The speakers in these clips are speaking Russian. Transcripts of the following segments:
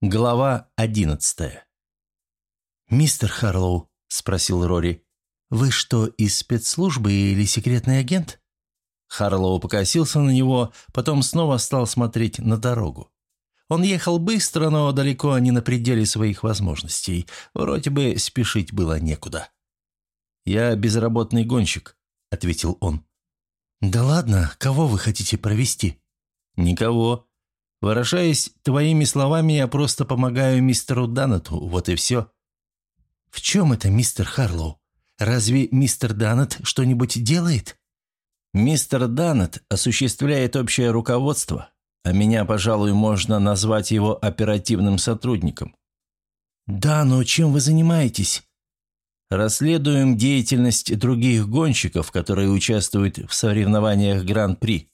Глава одиннадцатая. «Мистер Харлоу», — спросил Рори, — «вы что, из спецслужбы или секретный агент?» Харлоу покосился на него, потом снова стал смотреть на дорогу. Он ехал быстро, но далеко не на пределе своих возможностей. Вроде бы спешить было некуда. «Я безработный гонщик», — ответил он. «Да ладно, кого вы хотите провести?» «Никого. Выражаясь твоими словами, я просто помогаю мистеру Даннету, вот и все». «В чем это, мистер Харлоу? Разве мистер Даннет что-нибудь делает?» «Мистер Даннет осуществляет общее руководство, а меня, пожалуй, можно назвать его оперативным сотрудником». «Да, но чем вы занимаетесь?» «Расследуем деятельность других гонщиков, которые участвуют в соревнованиях Гран-при.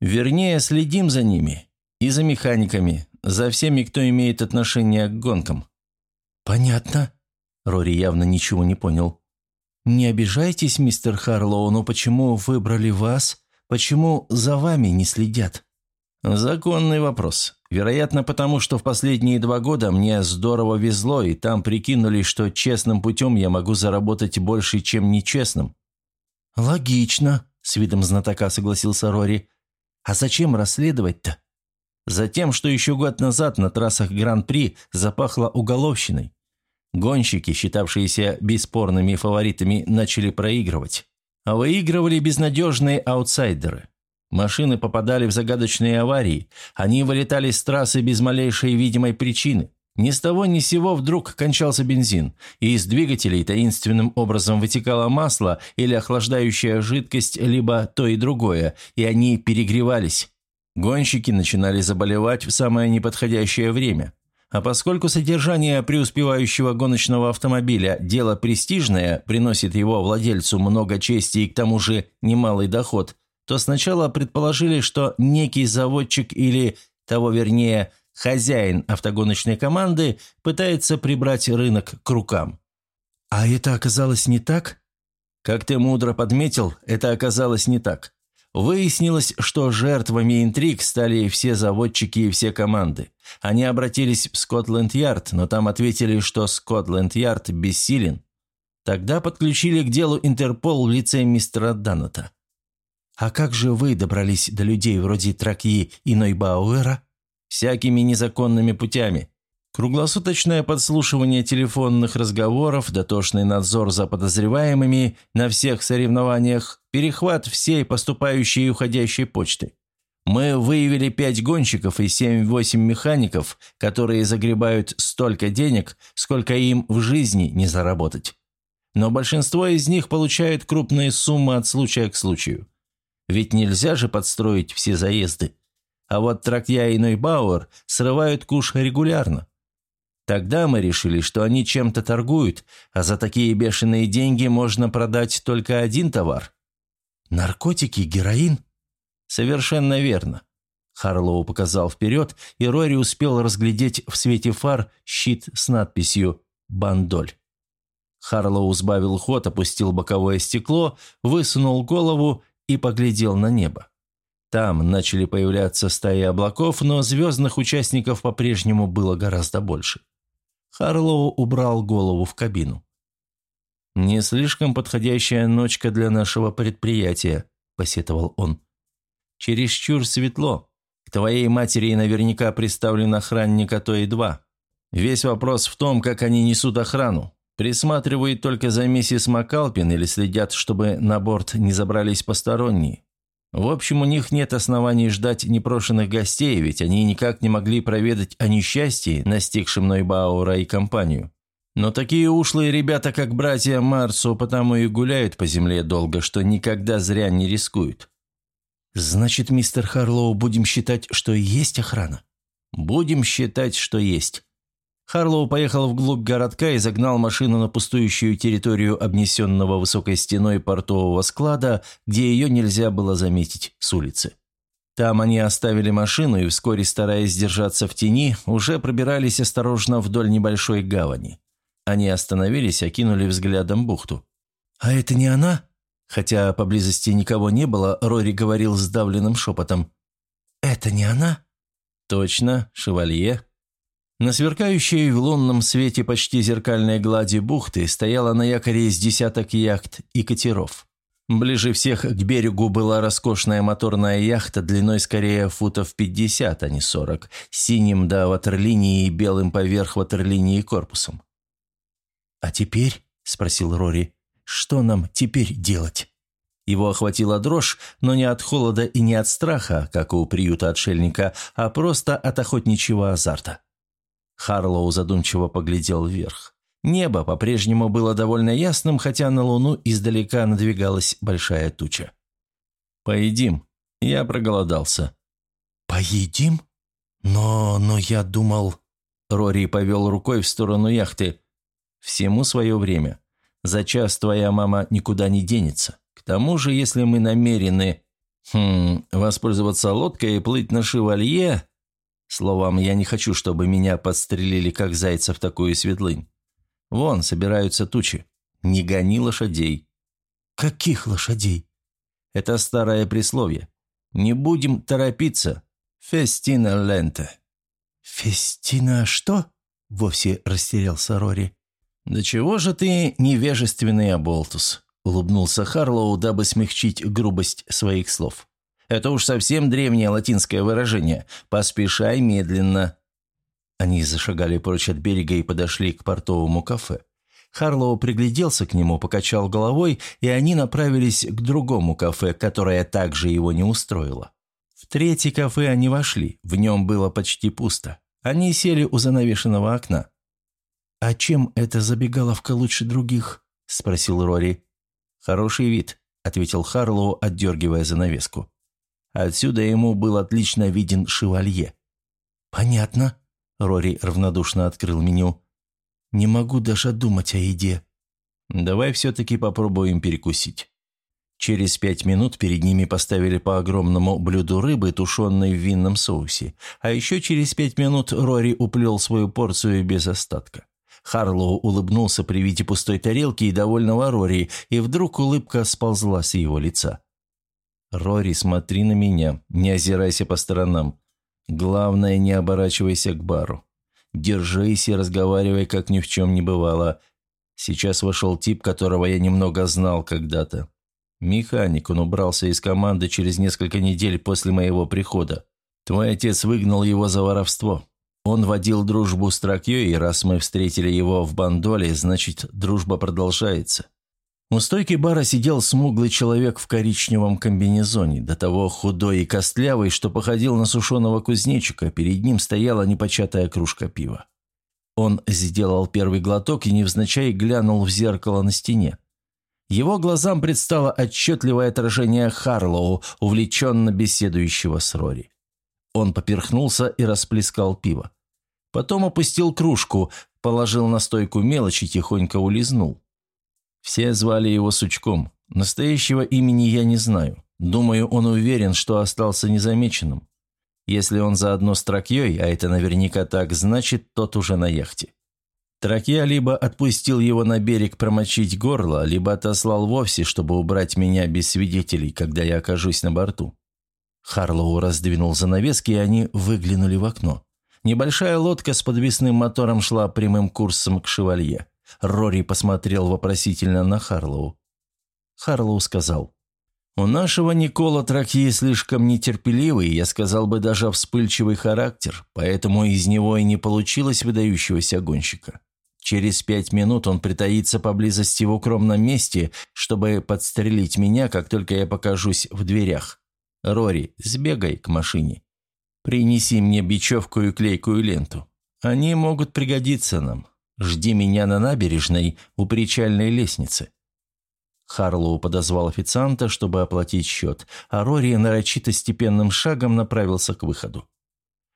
Вернее, следим за ними и за механиками, за всеми, кто имеет отношение к гонкам». «Понятно». Рори явно ничего не понял. «Не обижайтесь, мистер Харлоу, но почему выбрали вас? Почему за вами не следят?» «Законный вопрос. Вероятно, потому что в последние два года мне здорово везло, и там прикинули, что честным путем я могу заработать больше, чем нечестным». «Логично», — с видом знатока согласился Рори. «А зачем расследовать-то?» Затем, что еще год назад на трассах Гран-при запахло уголовщиной. Гонщики, считавшиеся бесспорными фаворитами, начали проигрывать. А выигрывали безнадежные аутсайдеры. Машины попадали в загадочные аварии, они вылетали с трассы без малейшей видимой причины. Ни с того ни с сего вдруг кончался бензин, и из двигателей таинственным образом вытекало масло или охлаждающая жидкость, либо то и другое, и они перегревались. Гонщики начинали заболевать в самое неподходящее время. А поскольку содержание преуспевающего гоночного автомобиля – дело престижное, приносит его владельцу много чести и к тому же немалый доход, то сначала предположили, что некий заводчик или, того вернее, хозяин автогоночной команды пытается прибрать рынок к рукам. А это оказалось не так? Как ты мудро подметил, это оказалось не так. Выяснилось, что жертвами интриг стали все заводчики и все команды. Они обратились в Скотленд-Ярд, но там ответили, что Скотленд-Ярд бессилен. Тогда подключили к делу Интерпол в лице мистера Даннета. «А как же вы добрались до людей вроде Тракьи и Нойбауэра?» «Всякими незаконными путями. Круглосуточное подслушивание телефонных разговоров, дотошный надзор за подозреваемыми на всех соревнованиях, перехват всей поступающей и уходящей почты. Мы выявили пять гонщиков и семь-восемь механиков, которые загребают столько денег, сколько им в жизни не заработать. Но большинство из них получают крупные суммы от случая к случаю. Ведь нельзя же подстроить все заезды. А вот Тракья и Нойбауэр срывают куш регулярно. Тогда мы решили, что они чем-то торгуют, а за такие бешеные деньги можно продать только один товар. Наркотики, героин? Совершенно верно. Харлоу показал вперед, и Рори успел разглядеть в свете фар щит с надписью «Бандоль». Харлоу сбавил ход, опустил боковое стекло, высунул голову и поглядел на небо. Там начали появляться стаи облаков, но звездных участников по-прежнему было гораздо больше. Харлоу убрал голову в кабину. «Не слишком подходящая ночка для нашего предприятия», – посетовал он. «Чересчур светло. К твоей матери наверняка приставлен охранник, а то и два. Весь вопрос в том, как они несут охрану. Присматривают только за миссис Макалпин или следят, чтобы на борт не забрались посторонние. В общем, у них нет оснований ждать непрошенных гостей, ведь они никак не могли проведать о несчастье, настигшем Нойбаура и компанию. Но такие ушлые ребята, как братья Марсу, потому и гуляют по земле долго, что никогда зря не рискуют. «Значит, мистер Харлоу, будем считать, что есть охрана?» «Будем считать, что есть. Харлоу поехал вглубь городка и загнал машину на пустующую территорию обнесенного высокой стеной портового склада, где ее нельзя было заметить с улицы. Там они оставили машину и, вскоре стараясь держаться в тени, уже пробирались осторожно вдоль небольшой гавани. Они остановились, окинули взглядом бухту. «А это не она?» Хотя поблизости никого не было, Рори говорил сдавленным шепотом. «Это не она?» «Точно, шевалье», На сверкающей в лунном свете почти зеркальной глади бухты стояла на якоре из десяток яхт и катеров. Ближе всех к берегу была роскошная моторная яхта длиной скорее футов 50, а не 40, синим до ватерлинии и белым поверх ватерлинии корпусом. «А теперь?» – спросил Рори. «Что нам теперь делать?» Его охватила дрожь, но не от холода и не от страха, как у приюта отшельника, а просто от охотничьего азарта. Харлоу задумчиво поглядел вверх. Небо по-прежнему было довольно ясным, хотя на луну издалека надвигалась большая туча. «Поедим. Я проголодался». «Поедим? Но... но я думал...» Рори повел рукой в сторону яхты. «Всему свое время. За час твоя мама никуда не денется. К тому же, если мы намерены... Хм, воспользоваться лодкой и плыть на шевалье, Словом, я не хочу, чтобы меня подстрелили, как зайца в такую светлынь. Вон, собираются тучи. Не гони лошадей». «Каких лошадей?» «Это старое присловие. Не будем торопиться. Фестина ленте». «Фестина что?» — вовсе растерялся Рори. «Да чего же ты невежественный оболтус?» — улыбнулся Харлоу, дабы смягчить грубость своих слов. Это уж совсем древнее латинское выражение «поспешай медленно». Они зашагали прочь от берега и подошли к портовому кафе. Харлоу пригляделся к нему, покачал головой, и они направились к другому кафе, которое также его не устроило. В третье кафе они вошли, в нем было почти пусто. Они сели у занавешенного окна. «А чем эта забегаловка лучше других?» – спросил Рори. «Хороший вид», – ответил Харлоу, отдергивая занавеску. Отсюда ему был отлично виден шевалье. «Понятно», — Рори равнодушно открыл меню. «Не могу даже думать о еде». «Давай все-таки попробуем перекусить». Через пять минут перед ними поставили по огромному блюду рыбы, тушенной в винном соусе. А еще через пять минут Рори уплел свою порцию без остатка. Харлоу улыбнулся при виде пустой тарелки и довольного Рори, и вдруг улыбка сползла с его лица. «Рори, смотри на меня, не озирайся по сторонам. Главное, не оборачивайся к бару. Держись и разговаривай, как ни в чем не бывало. Сейчас вошел тип, которого я немного знал когда-то. Механик, он убрался из команды через несколько недель после моего прихода. Твой отец выгнал его за воровство. Он водил дружбу с Тракьей, и раз мы встретили его в Бандоле, значит, дружба продолжается. У стойки бара сидел смуглый человек в коричневом комбинезоне, до того худой и костлявый, что походил на сушеного кузнечика, перед ним стояла непочатая кружка пива. Он сделал первый глоток и невзначай глянул в зеркало на стене. Его глазам предстало отчетливое отражение Харлоу, увлеченно беседующего с Рори. Он поперхнулся и расплескал пиво. Потом опустил кружку, положил на стойку мелочь и тихонько улизнул. Все звали его Сучком. Настоящего имени я не знаю. Думаю, он уверен, что остался незамеченным. Если он заодно с Тракьей, а это наверняка так, значит, тот уже на яхте. Тракья либо отпустил его на берег промочить горло, либо отослал вовсе, чтобы убрать меня без свидетелей, когда я окажусь на борту. Харлоу раздвинул занавески, и они выглянули в окно. Небольшая лодка с подвесным мотором шла прямым курсом к шевалье. Рори посмотрел вопросительно на Харлоу. Харлоу сказал, «У нашего Никола Тракье слишком нетерпеливый, я сказал бы даже вспыльчивый характер, поэтому из него и не получилось выдающегося гонщика. Через пять минут он притаится поблизости в укромном месте, чтобы подстрелить меня, как только я покажусь в дверях. Рори, сбегай к машине. Принеси мне бечевку и клейкую ленту. Они могут пригодиться нам. Жди меня на набережной у причальной лестницы». Харлоу подозвал официанта, чтобы оплатить счет, а Рори нарочито степенным шагом направился к выходу.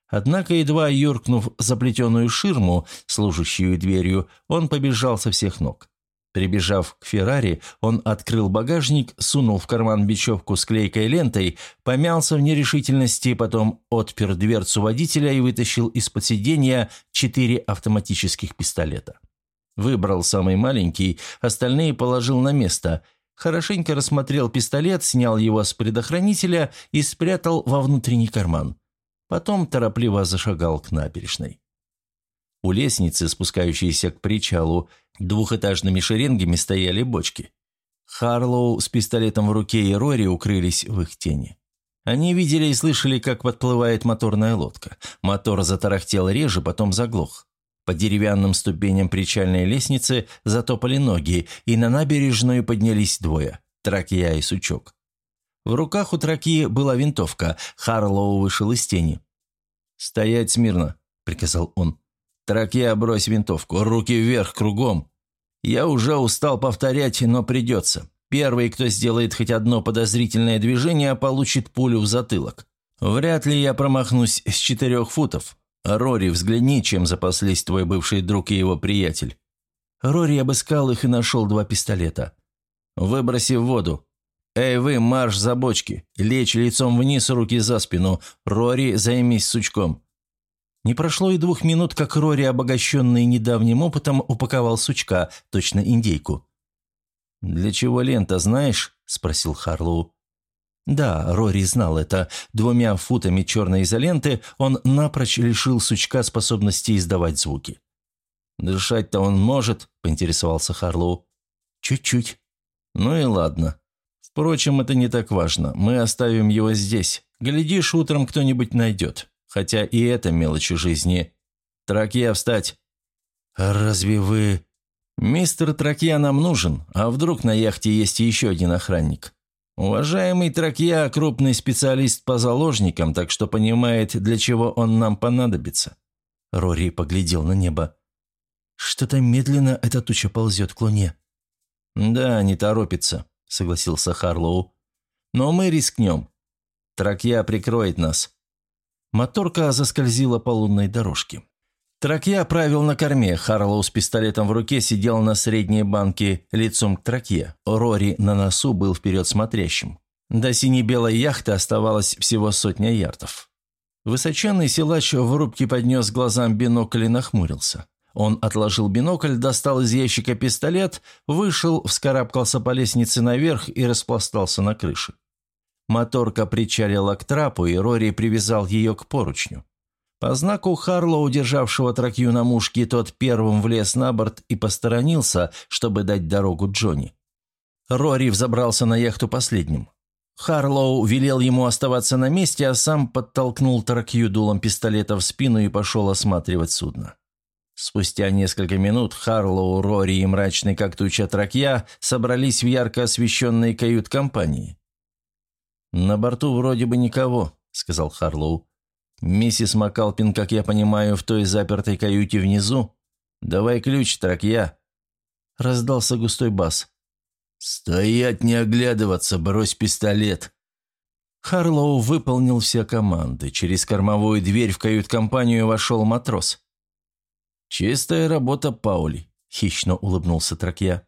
Однако, едва юркнув за плетеную ширму, служащую дверью, он побежал со всех ног. Прибежав к Феррари, он открыл багажник, сунул в карман бечевку с клейкой лентой, помялся в нерешительности, потом отпер дверцу водителя и вытащил из-под сиденья четыре автоматических пистолета. Выбрал самый маленький, остальные положил на место. Хорошенько рассмотрел пистолет, снял его с предохранителя и спрятал во внутренний карман. Потом торопливо зашагал к набережной. У лестницы, спускающейся к причалу, двухэтажными шеренгами стояли бочки. Харлоу с пистолетом в руке и Рори укрылись в их тени. Они видели и слышали, как подплывает моторная лодка. Мотор затарахтел реже, потом заглох. По деревянным ступеням причальной лестницы затопали ноги, и на набережную поднялись двое – Тракия и Сучок. В руках у Тракии была винтовка. Харлоу вышел из тени. «Стоять смирно», – приказал он. «Тракия, брось винтовку, руки вверх, кругом. Я уже устал повторять, но придется. Первый, кто сделает хоть одно подозрительное движение, получит пулю в затылок. Вряд ли я промахнусь с четырех футов. Рори, взгляни, чем запаслись твой бывший друг и его приятель». Рори обыскал их и нашел два пистолета. «Выброси в воду. Эй вы, марш за бочки. Лечь лицом вниз, руки за спину. Рори, займись сучком». Не прошло и двух минут, как Рори, обогащенный недавним опытом, упаковал сучка, точно индейку. «Для чего лента, знаешь?» – спросил Харлоу. Да, Рори знал это. Двумя футами черной изоленты он напрочь лишил сучка способности издавать звуки. «Дышать-то он может?» – поинтересовался Харлоу. «Чуть-чуть». «Ну и ладно. Впрочем, это не так важно. Мы оставим его здесь. Глядишь, утром кто-нибудь найдет. Хотя и это мелочи жизни. Тракья, встать!» «Разве вы...» «Мистер Тракья нам нужен, а вдруг на яхте есть еще один охранник? Уважаемый Тракья – крупный специалист по заложникам, так что понимает, для чего он нам понадобится». Рори поглядел на небо. «Что-то медленно эта туча ползет к луне». «Да, не торопится», – согласился Харлоу. «Но мы рискнем. Тракья прикроет нас». Моторка заскользила по лунной дорожке. Тракья правил на корме, Харлоу с пистолетом в руке сидел на средней банке лицом к тракье. Рори на носу был вперед смотрящим. До сине-белой яхты оставалось всего сотня ярдов. Высоченный силач в рубке поднес глазам бинокль и нахмурился. Он отложил бинокль, достал из ящика пистолет, вышел, вскарабкался по лестнице наверх и распластался на крыше. Моторка причалила к трапу, и Рори привязал ее к поручню. По знаку Харло, удержавшего тракью на мушке, тот первым влез на борт и посторонился, чтобы дать дорогу Джонни. Рори взобрался на яхту последним. Харлоу велел ему оставаться на месте, а сам подтолкнул Таракью дулом пистолета в спину и пошел осматривать судно. Спустя несколько минут Харлоу, Рори и мрачный как туча Тракья собрались в ярко освещенной кают-компании. «На борту вроде бы никого», — сказал Харлоу. «Миссис Макалпин, как я понимаю, в той запертой каюте внизу? Давай ключ, тракья!» Раздался густой бас. «Стоять, не оглядываться, брось пистолет!» Харлоу выполнил все команды. Через кормовую дверь в кают-компанию вошел матрос. «Чистая работа, Паули», — хищно улыбнулся Тракья.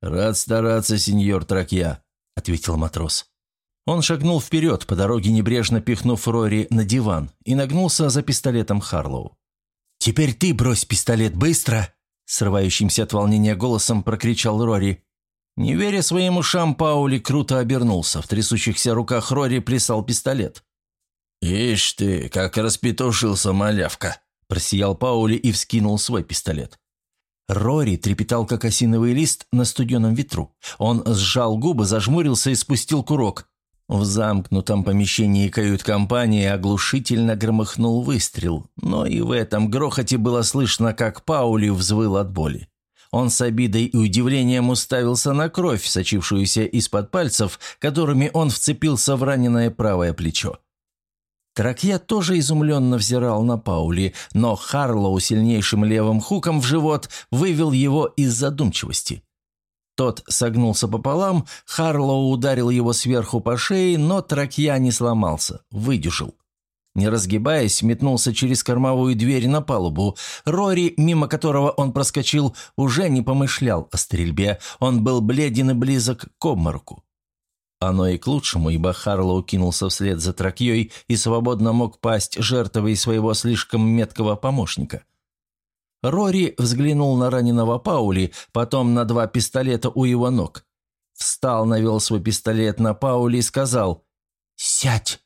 «Рад стараться, сеньор Тракья», — ответил матрос. Он шагнул вперед, по дороге небрежно пихнув Рори на диван, и нагнулся за пистолетом Харлоу. «Теперь ты брось пистолет быстро!» Срывающимся от волнения голосом прокричал Рори. Не веря своим ушам, Паули круто обернулся. В трясущихся руках Рори плясал пистолет. «Ишь ты, как распетушился малявка!» Просиял Паули и вскинул свой пистолет. Рори трепетал, как осиновый лист на студеном ветру. Он сжал губы, зажмурился и спустил курок. В замкнутом помещении кают-компании оглушительно громыхнул выстрел, но и в этом грохоте было слышно, как Паули взвыл от боли. Он с обидой и удивлением уставился на кровь, сочившуюся из-под пальцев, которыми он вцепился в раненое правое плечо. Тракья тоже изумленно взирал на Паули, но Харлоу сильнейшим левым хуком в живот вывел его из задумчивости. Тот согнулся пополам, Харлоу ударил его сверху по шее, но тракья не сломался, выдюжил. Не разгибаясь, метнулся через кормовую дверь на палубу. Рори, мимо которого он проскочил, уже не помышлял о стрельбе. Он был бледен и близок к обмороку. Оно и к лучшему, ибо Харлоу кинулся вслед за тракьей и свободно мог пасть жертвой своего слишком меткого помощника. Рори взглянул на раненого Паули, потом на два пистолета у его ног. Встал, навел свой пистолет на Паули и сказал «Сядь!».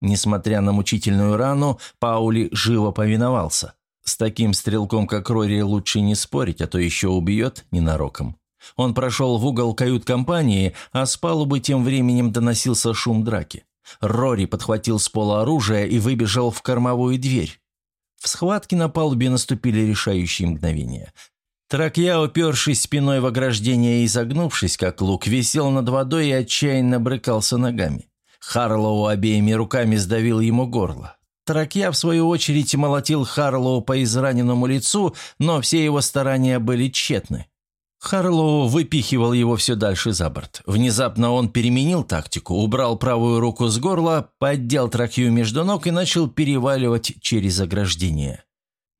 Несмотря на мучительную рану, Паули живо повиновался. С таким стрелком, как Рори, лучше не спорить, а то еще убьет ненароком. Он прошел в угол кают-компании, а с палубы тем временем доносился шум драки. Рори подхватил с пола оружие и выбежал в кормовую дверь. В схватке на палубе наступили решающие мгновения. Тракья, упершись спиной в ограждение и изогнувшись, как лук, висел над водой и отчаянно брыкался ногами. Харлоу обеими руками сдавил ему горло. Тракья, в свою очередь, молотил Харлоу по израненному лицу, но все его старания были тщетны. Харлоу выпихивал его все дальше за борт. Внезапно он переменил тактику, убрал правую руку с горла, поддел тракью между ног и начал переваливать через ограждение.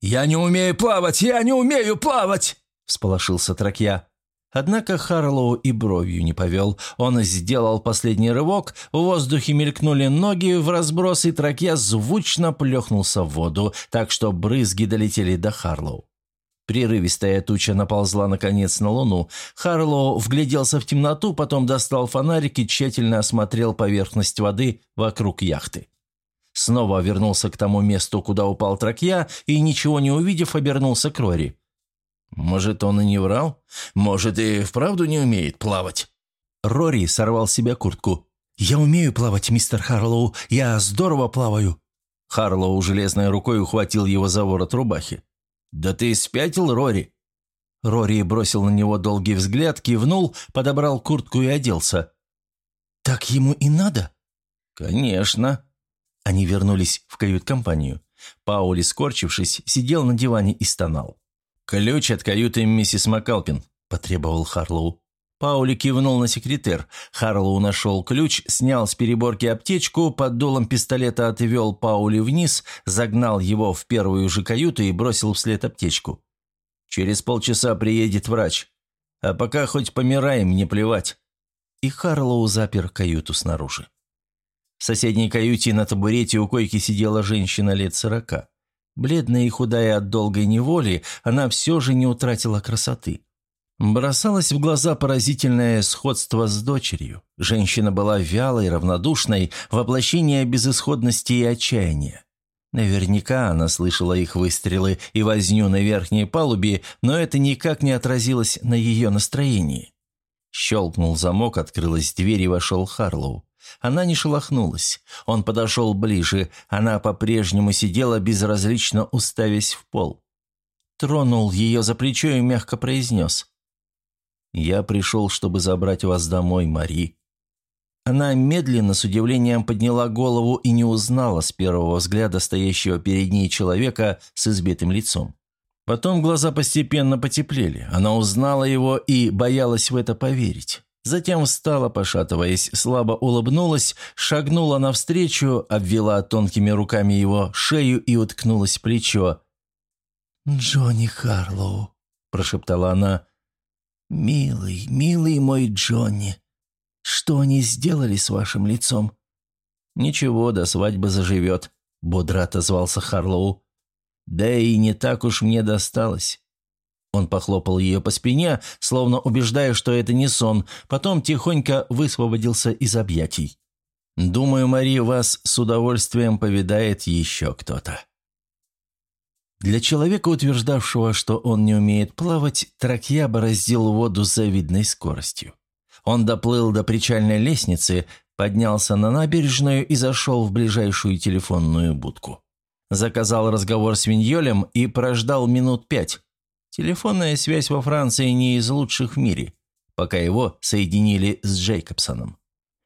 «Я не умею плавать! Я не умею плавать!» – всполошился тракья. Однако Харлоу и бровью не повел. Он сделал последний рывок, в воздухе мелькнули ноги в разброс, и тракья звучно плехнулся в воду, так что брызги долетели до Харлоу. Прерывистая туча наползла наконец на луну. Харлоу вгляделся в темноту, потом достал фонарик и тщательно осмотрел поверхность воды вокруг яхты. Снова вернулся к тому месту, куда упал тракья, и, ничего не увидев, обернулся к Рори. «Может, он и не врал? Может, и вправду не умеет плавать?» Рори сорвал с себя куртку. «Я умею плавать, мистер Харлоу. Я здорово плаваю». Харлоу железной рукой ухватил его за ворот рубахи. «Да ты спятил, Рори?» Рори бросил на него долгий взгляд, кивнул, подобрал куртку и оделся. «Так ему и надо?» «Конечно». Они вернулись в кают-компанию. Паули, скорчившись, сидел на диване и стонал. «Ключ от каюты миссис Макалпин», – потребовал Харлоу. Паули кивнул на секретер. Харлоу нашел ключ, снял с переборки аптечку, под дулом пистолета отвел Паули вниз, загнал его в первую же каюту и бросил вслед аптечку. «Через полчаса приедет врач. А пока хоть помираем, не плевать». И Харлоу запер каюту снаружи. В соседней каюте на табурете у койки сидела женщина лет сорока. Бледная и худая от долгой неволи, она все же не утратила красоты. Бросалось в глаза поразительное сходство с дочерью. Женщина была вялой, равнодушной, воплощение безысходности и отчаяния. Наверняка она слышала их выстрелы и возню на верхней палубе, но это никак не отразилось на ее настроении. Щелкнул замок, открылась дверь и вошел Харлоу. Она не шелохнулась. Он подошел ближе. Она по-прежнему сидела, безразлично уставясь в пол. Тронул ее за плечо и мягко произнес. «Я пришел, чтобы забрать вас домой, Мари». Она медленно, с удивлением подняла голову и не узнала с первого взгляда стоящего перед ней человека с избитым лицом. Потом глаза постепенно потеплели. Она узнала его и боялась в это поверить. Затем встала, пошатываясь, слабо улыбнулась, шагнула навстречу, обвела тонкими руками его шею и уткнулась в плечо. «Джонни Харлоу», – прошептала она, – «милый, милый мой Джонни, что они сделали с вашим лицом?» «Ничего, до свадьбы заживет», – бодро отозвался Харлоу. «Да и не так уж мне досталось. Он похлопал ее по спине, словно убеждая, что это не сон, потом тихонько высвободился из объятий. «Думаю, Мари, вас с удовольствием повидает еще кто-то». Для человека, утверждавшего, что он не умеет плавать, Тракья бороздил воду с завидной скоростью. Он доплыл до причальной лестницы, поднялся на набережную и зашел в ближайшую телефонную будку. Заказал разговор с Виньолем и прождал минут пять, Телефонная связь во Франции не из лучших в мире, пока его соединили с Джейкобсоном.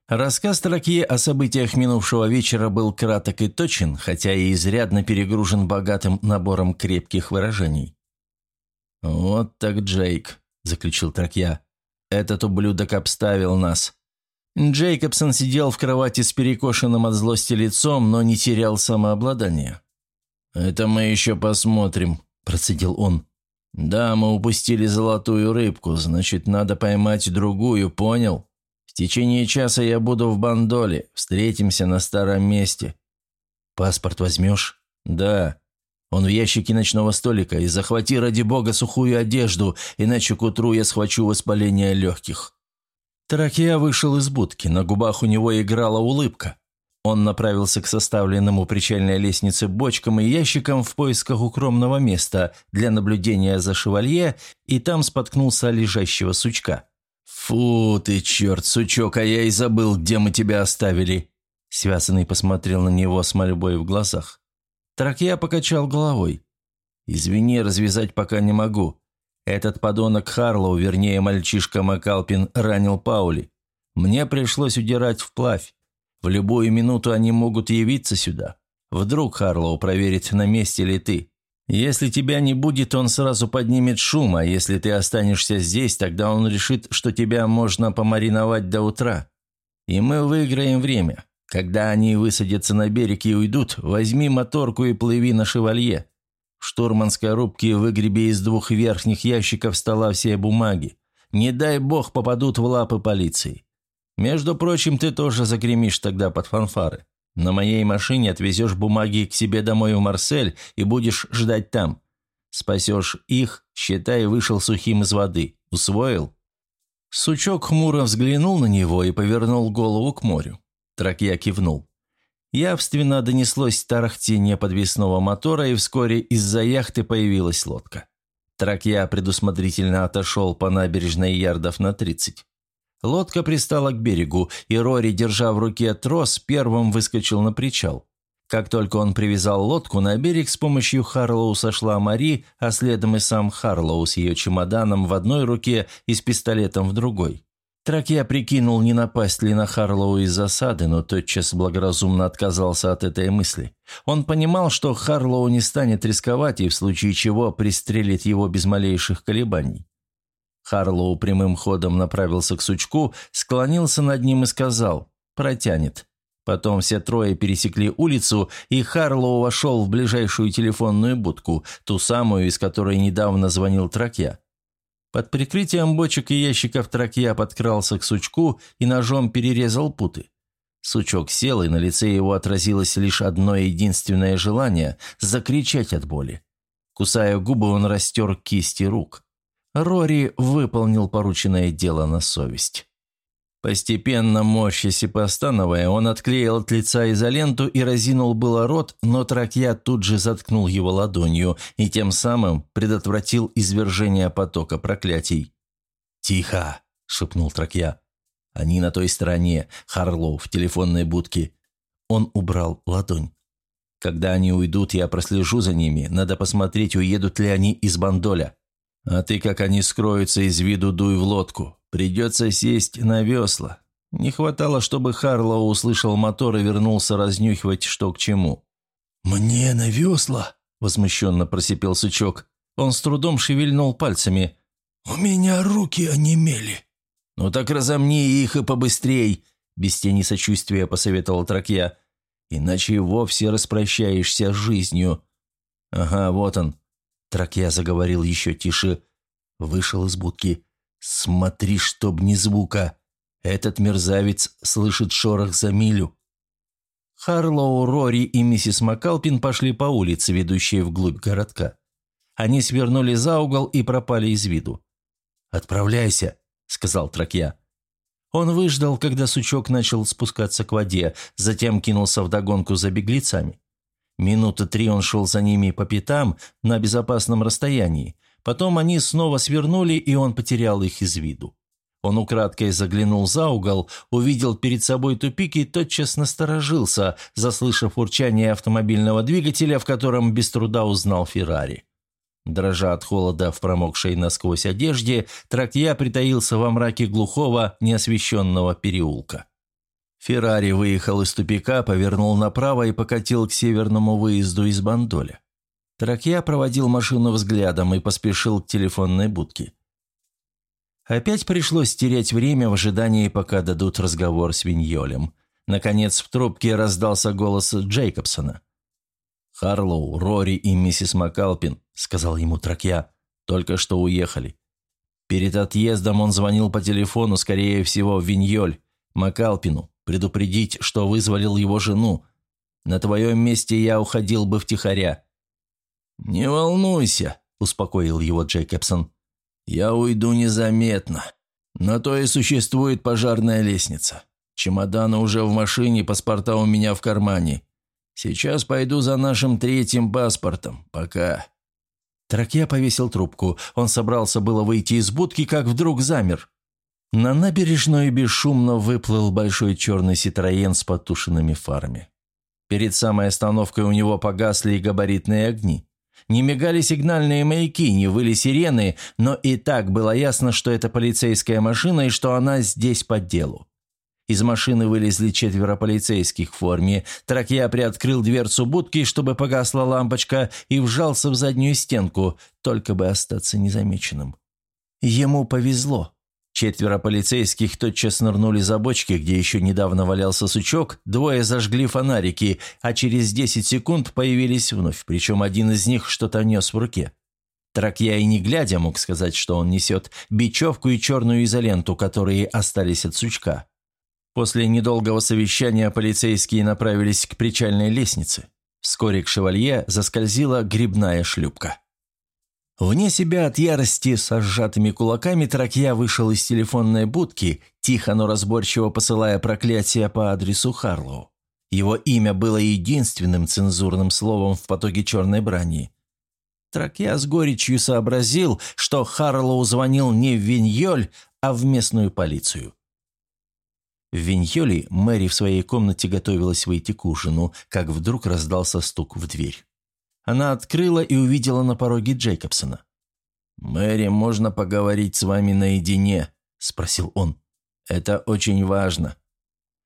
Рассказ Тракье о событиях минувшего вечера был краток и точен, хотя и изрядно перегружен богатым набором крепких выражений. «Вот так Джейк», – заключил Тракья. «Этот ублюдок обставил нас». Джейкобсон сидел в кровати с перекошенным от злости лицом, но не терял самообладания. «Это мы еще посмотрим», – процедил он. «Да, мы упустили золотую рыбку, значит, надо поймать другую, понял? Течение часа я буду в Бандоле, встретимся на старом месте». «Паспорт возьмешь?» «Да. Он в ящике ночного столика, и захвати ради бога сухую одежду, иначе к утру я схвачу воспаление легких». Таракия вышел из будки, на губах у него играла улыбка. Он направился к составленному причальной лестнице бочкам и ящикам в поисках укромного места для наблюдения за шевалье, и там споткнулся лежащего сучка. «Фу ты, черт, сучок, а я и забыл, где мы тебя оставили!» Связанный посмотрел на него с мольбой в глазах. Тракья покачал головой. «Извини, развязать пока не могу. Этот подонок Харлоу, вернее мальчишка Макалпин, ранил Паули. Мне пришлось удирать вплавь. В любую минуту они могут явиться сюда. Вдруг Харлоу проверит, на месте ли ты. Если тебя не будет, он сразу поднимет шум, а если ты останешься здесь, тогда он решит, что тебя можно помариновать до утра. И мы выиграем время. Когда они высадятся на берег и уйдут, возьми моторку и плыви на шевалье. В штурманской рубке выгреби из двух верхних ящиков стола все бумаги. Не дай бог попадут в лапы полиции. Между прочим, ты тоже загремишь тогда под фанфары. На моей машине отвезешь бумаги к себе домой в Марсель и будешь ждать там. Спасешь их, считай, вышел сухим из воды. Усвоил?» Сучок хмуро взглянул на него и повернул голову к морю. Тракья кивнул. Явственно донеслось тарахтение подвесного мотора, и вскоре из-за яхты появилась лодка. Тракья предусмотрительно отошел по набережной ярдов на тридцать. Лодка пристала к берегу, и Рори, держа в руке трос, первым выскочил на причал. Как только он привязал лодку на берег, с помощью Харлоу сошла Мари, а следом и сам Харлоу с ее чемоданом в одной руке и с пистолетом в другой. Тракья прикинул, не напасть ли на Харлоу из засады, но тотчас благоразумно отказался от этой мысли. Он понимал, что Харлоу не станет рисковать и в случае чего пристрелит его без малейших колебаний. Харлоу прямым ходом направился к сучку, склонился над ним и сказал «протянет». Потом все трое пересекли улицу, и Харлоу вошел в ближайшую телефонную будку, ту самую, из которой недавно звонил Тракья. Под прикрытием бочек и ящиков Тракья подкрался к сучку и ножом перерезал путы. Сучок сел, и на лице его отразилось лишь одно единственное желание – закричать от боли. Кусая губы, он растер кисти рук. Рори выполнил порученное дело на совесть. Постепенно, морщась и он отклеил от лица изоленту и разинул было рот, но Тракья тут же заткнул его ладонью и тем самым предотвратил извержение потока проклятий. «Тихо!» – шепнул Тракья. «Они на той стороне, Харлоу, в телефонной будке». Он убрал ладонь. «Когда они уйдут, я прослежу за ними. Надо посмотреть, уедут ли они из Бандоля». А ты, как они скроются из виду, дуй в лодку. Придется сесть на весла. Не хватало, чтобы Харлоу услышал мотор и вернулся разнюхивать, что к чему. «Мне на весла?» – возмущенно просипел сучок. Он с трудом шевельнул пальцами. «У меня руки онемели». «Ну так разомни их и побыстрей», – без тени сочувствия посоветовал Тракья. «Иначе вовсе распрощаешься с жизнью». «Ага, вот он, Тракья заговорил еще тише. Вышел из будки. «Смотри, чтоб ни звука. Этот мерзавец слышит шорох за милю». Харлоу, Рори и миссис Макалпин пошли по улице, ведущей вглубь городка. Они свернули за угол и пропали из виду. «Отправляйся», — сказал Тракья. Он выждал, когда сучок начал спускаться к воде, затем кинулся вдогонку за беглецами. Минуты три он шел за ними по пятам на безопасном расстоянии. Потом они снова свернули, и он потерял их из виду. Он украдкой заглянул за угол, увидел перед собой тупик и тотчас насторожился, заслышав урчание автомобильного двигателя, в котором без труда узнал Феррари. Дрожа от холода в промокшей насквозь одежде, трактья притаился во мраке глухого, неосвещенного переулка. Феррари выехал из тупика, повернул направо и покатил к северному выезду из Бандоля. Тракья проводил машину взглядом и поспешил к телефонной будке. Опять пришлось терять время в ожидании, пока дадут разговор с Виньолем. Наконец в трубке раздался голос Джейкобсона. «Харлоу, Рори и миссис Макалпин», — сказал ему Тракья, — «только что уехали. Перед отъездом он звонил по телефону, скорее всего, в Виньоль, Макалпину, предупредить, что вызволил его жену. На твоем месте я уходил бы втихаря». «Не волнуйся», – успокоил его Джейкобсон. «Я уйду незаметно. На то и существует пожарная лестница. Чемоданы уже в машине, паспорта у меня в кармане. Сейчас пойду за нашим третьим паспортом. Пока». Тракья повесил трубку. Он собрался было выйти из будки, как вдруг замер. На набережную бесшумно выплыл большой черный Ситроен с потушенными фарами. Перед самой остановкой у него погасли и габаритные огни. Не мигали сигнальные маяки, не выли сирены, но и так было ясно, что это полицейская машина и что она здесь по делу. Из машины вылезли четверо полицейских в форме. Тракья приоткрыл дверцу будки, чтобы погасла лампочка, и вжался в заднюю стенку, только бы остаться незамеченным. Ему повезло. Четверо полицейских тотчас нырнули за бочки, где еще недавно валялся сучок, двое зажгли фонарики, а через 10 секунд появились вновь, причем один из них что-то нес в руке. Тракья и не глядя мог сказать, что он несет бечевку и черную изоленту, которые остались от сучка. После недолгого совещания полицейские направились к причальной лестнице. Вскоре к шевалье заскользила грибная шлюпка. Вне себя от ярости со сжатыми кулаками Тракья вышел из телефонной будки, тихо, но разборчиво посылая проклятие по адресу Харлоу. Его имя было единственным цензурным словом в потоке черной брани. Тракья с горечью сообразил, что Харлоу звонил не в Виньоль, а в местную полицию. В Виньоле Мэри в своей комнате готовилась выйти к ужину, как вдруг раздался стук в дверь. Она открыла и увидела на пороге Джейкобсона. «Мэри, можно поговорить с вами наедине?» – спросил он. «Это очень важно».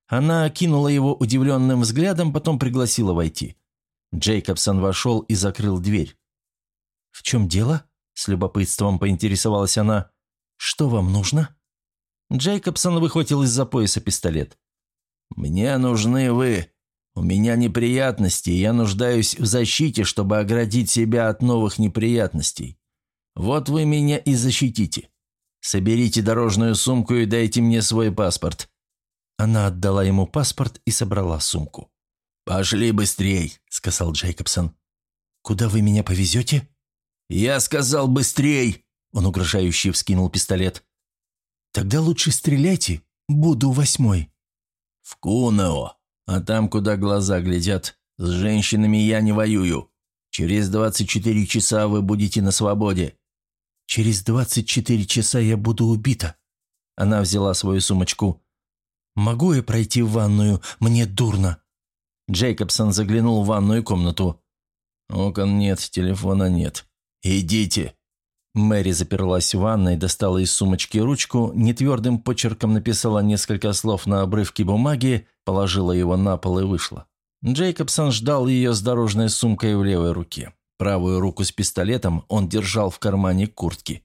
Она окинула его удивленным взглядом, потом пригласила войти. Джейкобсон вошел и закрыл дверь. «В чем дело?» – с любопытством поинтересовалась она. «Что вам нужно?» Джейкобсон выхватил из-за пояса пистолет. «Мне нужны вы», у меня неприятности, я нуждаюсь в защите, чтобы оградить себя от новых неприятностей. Вот вы меня и защитите. Соберите дорожную сумку и дайте мне свой паспорт». Она отдала ему паспорт и собрала сумку. «Пошли быстрей», — сказал Джейкобсон. «Куда вы меня повезете?» «Я сказал быстрей!» Он угрожающе вскинул пистолет. «Тогда лучше стреляйте. Буду восьмой». «В Кунео», а там, куда глаза глядят, с женщинами я не воюю. Через 24 часа вы будете на свободе». «Через 24 часа я буду убита». Она взяла свою сумочку. «Могу я пройти в ванную? Мне дурно». Джейкобсон заглянул в ванную комнату. «Окон нет, телефона нет. Идите». Мэри заперлась в ванной, достала из сумочки ручку, нетвердым почерком написала несколько слов на обрывке бумаги, положила его на пол и вышла. Джейкобсон ждал ее с дорожной сумкой в левой руке. Правую руку с пистолетом он держал в кармане куртки.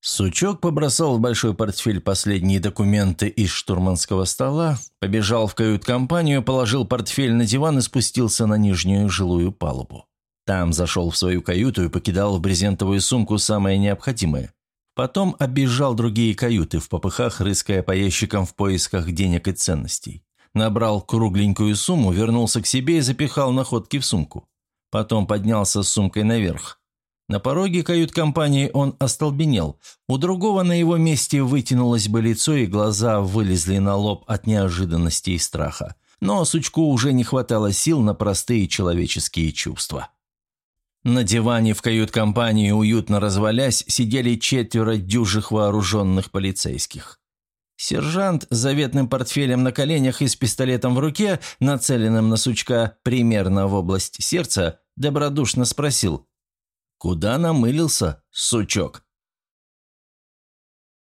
Сучок побросал в большой портфель последние документы из штурманского стола, побежал в кают-компанию, положил портфель на диван и спустился на нижнюю жилую палубу. Там зашел в свою каюту и покидал в брезентовую сумку самое необходимое. Потом оббежал другие каюты в попыхах, рыская по ящикам в поисках денег и ценностей. Набрал кругленькую сумму, вернулся к себе и запихал находки в сумку. Потом поднялся с сумкой наверх. На пороге кают-компании он остолбенел. У другого на его месте вытянулось бы лицо, и глаза вылезли на лоб от неожиданности и страха. Но сучку уже не хватало сил на простые человеческие чувства. На диване в кают-компании, уютно развалясь, сидели четверо дюжих вооруженных полицейских. Сержант с заветным портфелем на коленях и с пистолетом в руке, нацеленным на сучка примерно в область сердца, добродушно спросил. «Куда намылился, сучок?»